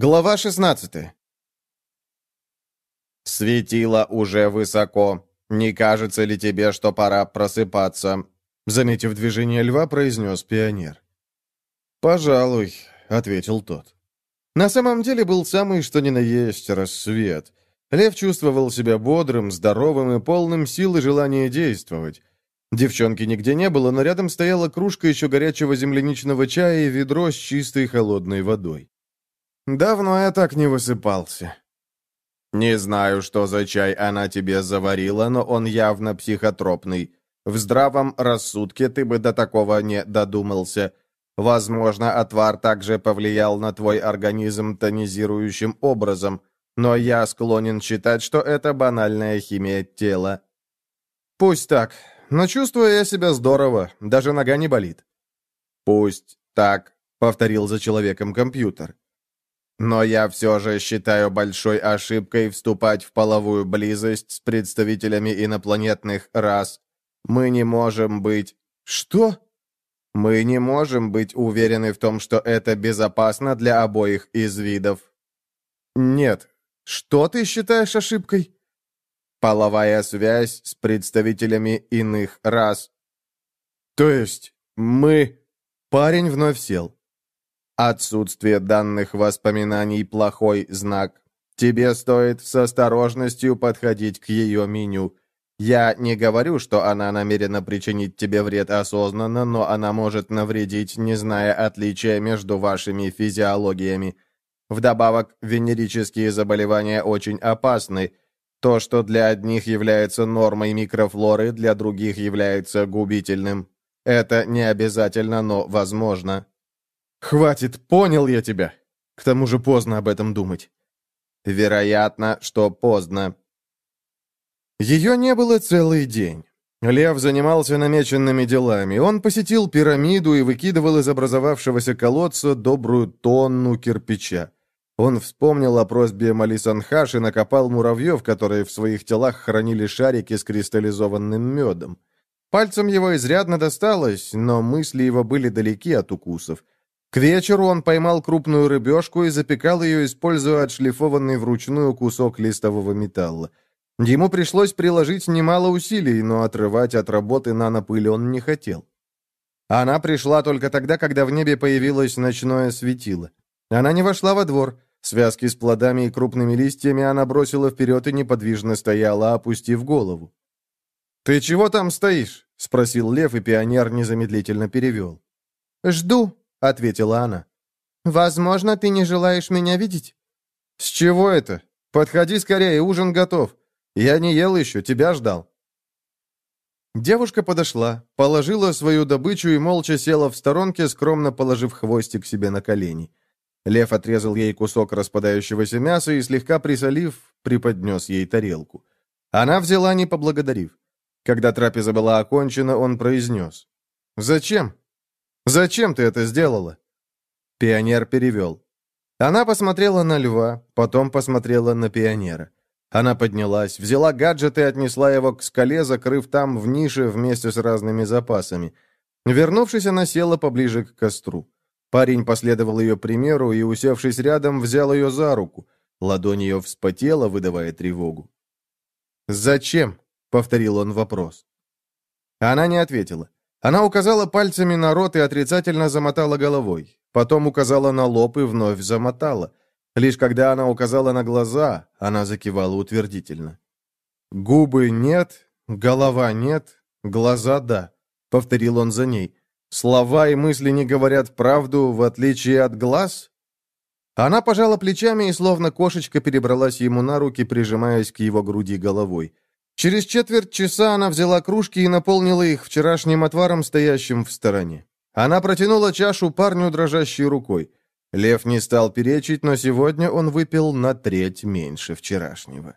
Глава 16 «Светило уже высоко. Не кажется ли тебе, что пора просыпаться?» Заметив движение льва, произнес пионер. «Пожалуй», — ответил тот. На самом деле был самый что ни на есть рассвет. Лев чувствовал себя бодрым, здоровым и полным сил и желания действовать. Девчонки нигде не было, но рядом стояла кружка еще горячего земляничного чая и ведро с чистой холодной водой. Давно я так не высыпался. Не знаю, что за чай она тебе заварила, но он явно психотропный. В здравом рассудке ты бы до такого не додумался. Возможно, отвар также повлиял на твой организм тонизирующим образом, но я склонен считать, что это банальная химия тела. Пусть так, но чувствую я себя здорово, даже нога не болит». «Пусть так», — повторил за человеком компьютер. «Но я все же считаю большой ошибкой вступать в половую близость с представителями инопланетных рас. Мы не можем быть...» «Что?» «Мы не можем быть уверены в том, что это безопасно для обоих из видов». «Нет. Что ты считаешь ошибкой?» половая связь с представителями иных рас. То есть мы... Парень вновь сел. Отсутствие данных воспоминаний – плохой знак. Тебе стоит с осторожностью подходить к ее меню. Я не говорю, что она намерена причинить тебе вред осознанно, но она может навредить, не зная отличия между вашими физиологиями. Вдобавок, венерические заболевания очень опасны – то, что для одних является нормой микрофлоры, для других является губительным. Это не обязательно, но возможно. Хватит, понял я тебя. К тому же поздно об этом думать. Вероятно, что поздно. Ее не было целый день. Лев занимался намеченными делами. Он посетил пирамиду и выкидывал из образовавшегося колодца добрую тонну кирпича. Он вспомнил о просьбе Малисанхаш и накопал муравьев, которые в своих телах хранили шарики с кристаллизованным медом. Пальцем его изрядно досталось, но мысли его были далеки от укусов. К вечеру он поймал крупную рыбешку и запекал ее, используя отшлифованный вручную кусок листового металла. Ему пришлось приложить немало усилий, но отрывать от работы нанопыли он не хотел. Она пришла только тогда, когда в небе появилось ночное светило. Она не вошла во двор, Связки с плодами и крупными листьями она бросила вперед и неподвижно стояла, опустив голову. «Ты чего там стоишь?» — спросил Лев, и пионер незамедлительно перевел. «Жду», — ответила она. «Возможно, ты не желаешь меня видеть?» «С чего это? Подходи скорее, ужин готов. Я не ел еще, тебя ждал». Девушка подошла, положила свою добычу и молча села в сторонке, скромно положив хвостик себе на колени. Лев отрезал ей кусок распадающегося мяса и, слегка присолив, преподнес ей тарелку. Она взяла, не поблагодарив. Когда трапеза была окончена, он произнес. «Зачем? Зачем ты это сделала?» Пионер перевел. Она посмотрела на льва, потом посмотрела на пионера. Она поднялась, взяла гаджет и отнесла его к скале, закрыв там в нише вместе с разными запасами. Вернувшись, она села поближе к костру. Парень последовал ее примеру и, усевшись рядом, взял ее за руку. Ладонь ее вспотела, выдавая тревогу. «Зачем?» — повторил он вопрос. Она не ответила. Она указала пальцами на рот и отрицательно замотала головой. Потом указала на лоб и вновь замотала. Лишь когда она указала на глаза, она закивала утвердительно. «Губы нет, голова нет, глаза да», — повторил он за ней. Слова и мысли не говорят правду, в отличие от глаз? Она пожала плечами и словно кошечка перебралась ему на руки, прижимаясь к его груди головой. Через четверть часа она взяла кружки и наполнила их вчерашним отваром, стоящим в стороне. Она протянула чашу парню дрожащей рукой. Лев не стал перечить, но сегодня он выпил на треть меньше вчерашнего.